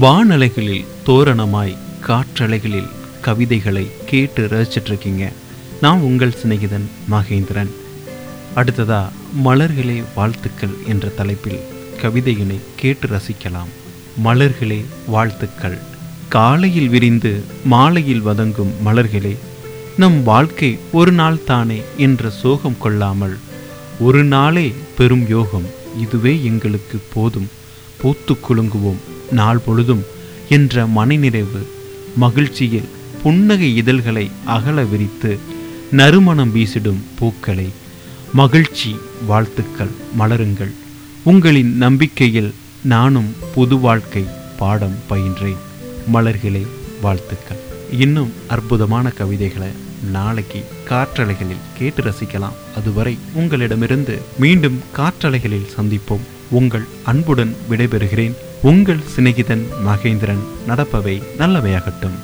வானலைகளில் தோரணமாய் காற்றலைகளில் கவிதைகளை கேட்டு ரசிச்சிட்டு இருக்கீங்க நான் உங்கள் சிநேகிதன் மகேந்திரன். அடுத்ததா மலர்களே வாழ்த்துக்கள் என்ற தலைப்பில் கவிதையினை கேட்டு ரசிக்கலாம். மலர்களே வாழ்த்துக்கள். காலையில் விரிந்து மாலையில் வதங்கும் மலர்களே நம் வாழ்க்கை ஒரு நாள் தானே என்ற சோகம் கொள்ளாமல் ஒரு நாளே பெரும் யோகம் இதுவே எங்களுக்கு போதும். பூத்து குலுங்குவோம் நாள் பொழுதும் என்ற மனநிறைவு மகிழ்ச்சியில் புன்னகை இதழ்களை அகல விரித்து நறுமணம் வீசிடும் பூக்களை மகிழ்ச்சி வாழ்த்துக்கள் மலருங்கள். உங்களின் நம்பிக்கையில் நானும் புது வாழ்க்கை பாடம் பயின்றேன். மலர்களே வாழ்த்துக்கள். இன்னும் அற்புதமான கவிதைகளை நாளைக்கு காற்றலைகளில் கேட்டு ரசிக்கலாம். அதுவரை உங்களிடமிருந்து மீண்டும் காற்றலைகளில் சந்திப்போம். உங்கள் அன்புடன் விடைபெறுகிறேன். உங்கள் சிநேகிதன் மகேந்திரன் நடப்பவை நல்லவையாகட்டும்.